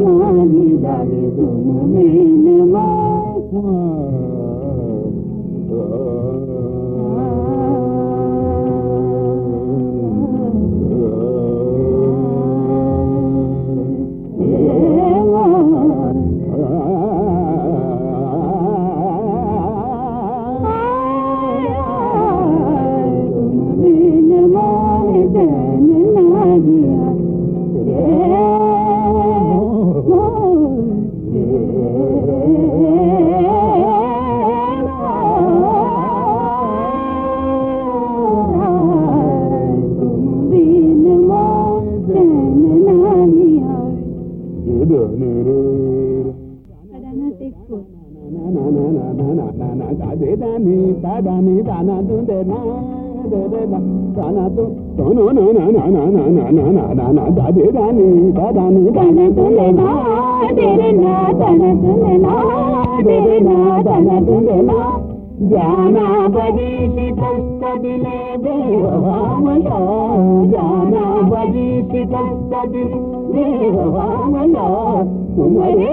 मानी लागे तुम में దాని పదని దానదు దానదు దాదే దాని పదని దానదు జానాబీషి కష్టదిలే దేవవామయ జానాబీషి కష్టదిలే దేవవామయ కుమరే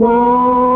Wow.